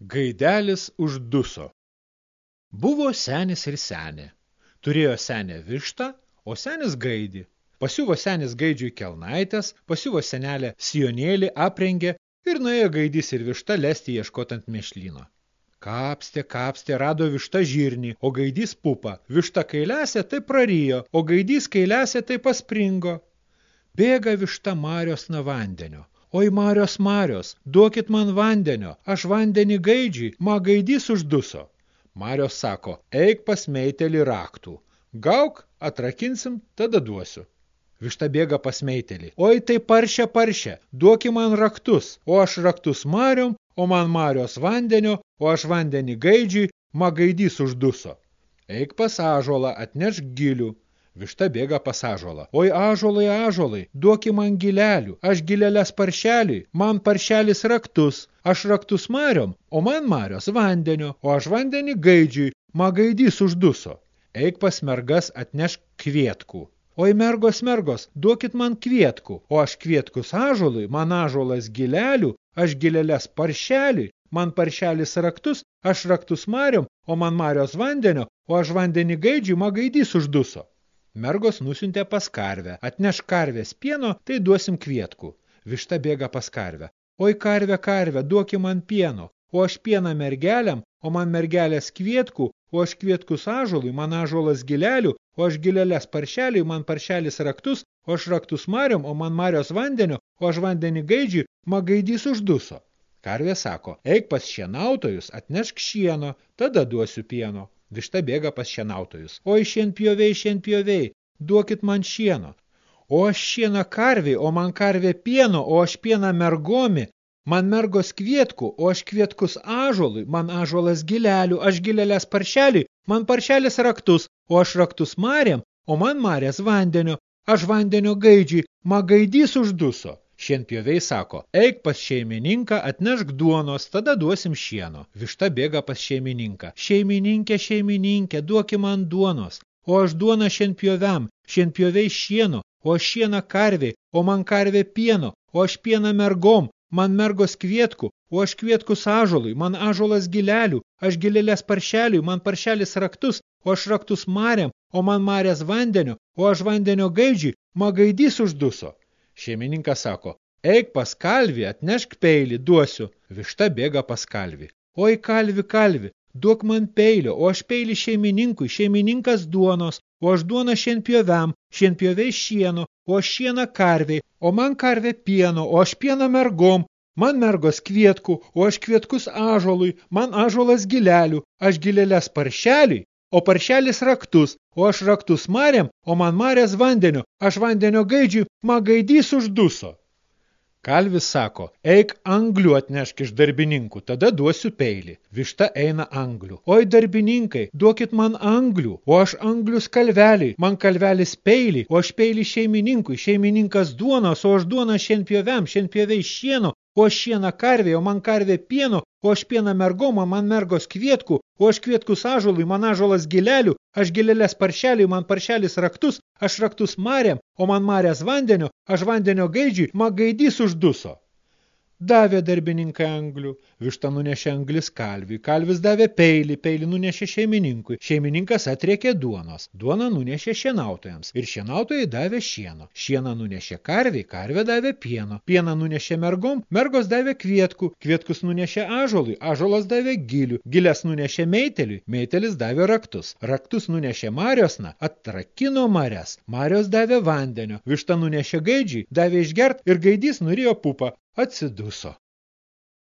Gaidelis užduso. Buvo senis ir senė. Turėjo senė vištą, o senis gaidį. Pasiuvo senis gaidžiui kelnaitės, pasiuvo senelė sijonėlį, aprengė ir nuėjo gaidys ir višta lesti ieškotant mešlyno. Kapstė, kapstė, rado višta žirnį, o gaidys pupa. Višta kailėse tai prarijo, o gaidys kailėse tai paspringo. Bėga višta Marios na vandenio, Oi Marios Marios, duokit man vandenio, aš vandenį gaidžiui, ma gaidys užduso. Marios sako, eik pas meitelį raktų. Gauk, atrakinsim, tada duosiu. Višta bėga pas meitelį. Oi, tai paršia, paršia, duoki man raktus, o aš raktus mariom, o man marios vandenio, o aš vandenį gaidžiui, ma gaidys užduso. Eik pas ažolą, atnešk gilių. Višta bėga pas ažolą. Oi, ažolai, ažolai, duoki man gilelių, aš gilelės paršeliui, man paršelis raktus, aš raktus mariom, o man marios vandenio, o aš vandenį gaidžiui, ma gaidys užduso. Eik pas mergas atnešk kvietkų. Oi, mergos, mergos, duokit man kvietkų, o aš kvietkus ažolui, man ažolas gilelių, aš gilelės paršeliui, man paršelis raktus, aš raktus mariom, o man marios vandenio, o aš vandenį gaidžiui, ma gaidys užduso. Mergos nusiuntė pas karvę. Atneš karvės pieno, tai duosim kvietkų. Višta bėga pas karvę. Oi karvė, karvė, duoki man pieno. O aš pieną mergeliam, o man mergelės kvietkų, o aš kvietkus ažolui, man ažolas gilelių, o aš gilelės paršeliui, man paršelis raktus, o aš raktus mariom, o man marios vandenio, o aš vandenį gaidžiui, ma gaidys užduso. Karvė sako, eik pas šienautojus, atnešk šieno, tada duosiu pieno. Višta bėga pas šienautojus. Oi, šienpjoviai, šienpjoviai, duokit man šieno. O aš šieną karviai, o man karvė pieno, o aš pieną mergomi, man mergos kvietkų, o aš kvietkus ažolui, man ažolas gilelių, aš gilelės paršeliui, man paršelis raktus, o aš raktus marėm, o man marės vandenio, aš vandenio gaidžiui, ma gaidys užduso. Šienpjoviai sako, eik pas šeimininką, atnešk duonos, tada duosim šieno. Višta bėga pas šeimininką. Šeimininkė, šeimininkė, duoki man duonos. O aš duona šienpjoviam, šienpjoviai šieno, o aš šieną karviai, o man karvė pieno, o aš pieną mergom, man mergos kvietkų, o aš kvietkus ažolui, man ažolas gilelių, aš gilelės paršeliui, man paršelis raktus, o aš raktus mariam, o man marės vandenio, o aš vandenio gaidžiui, ma gaidys užduso. Šeimininkas sako, eik pas kalvį, atnešk peilį, duosiu. Višta bėga pas kalvį. Oi, kalvi, kalvi, duok man peilio, o aš peilį šeimininkui, šeimininkas duonos, o aš duona šienpjoviam, šienpjoviai šieno, o aš šieną karviai, o man karvė pieno, o aš pieną mergom, man mergos kvietkų, o aš kvietkus ažolui, man ažolas gilelių, aš gilelės paršeliui, o paršelis raktus, o aš raktus marėm, o man marės vandenio, aš vandenio gaidžiui, ma gaidys užduso. Kalvis sako, eik anglių atnešk iš darbininkų, tada duosiu peilį. Višta eina anglių. Oi darbininkai, duokit man anglių, o aš anglius kalveliai, man kalvelis peilį, o aš peilį šeimininkui, šeimininkas duonos, o aš duona šienpjoviam, šienpjoviai šieno, o aš šieną karvė, o man karvė pieno, o aš pieną mergom, o man mergos kvietkų, o aš kvietkus ažolui, man ažolas gilelių, aš gilelės paršeliui, man paršelis raktus, aš raktus marėm, o man marės vandenio, aš vandenio gaidžiui, ma gaidys užduso. Davė darbininkai anglių, višta nunešė anglis kalviui, kalvis davė peilį, peilį nunešė šeimininkui, šeimininkas atriekė duonos, duoną nunešė šienautojams ir šienautojai davė šieno, šieną nunešė karviai, karvė davė pieno, pieną nunešė mergom, mergos davė kvietkų, kvietkus nunešė ažolui, ažolas davė gilių, gilės nunešė meiteliui, meitelis davė raktus, raktus nunešė mariosna, atrakino marias, marios davė vandenio, višta nunešė gaidžiui, davė išgert ir gaidys nurijo pupą, atsiduso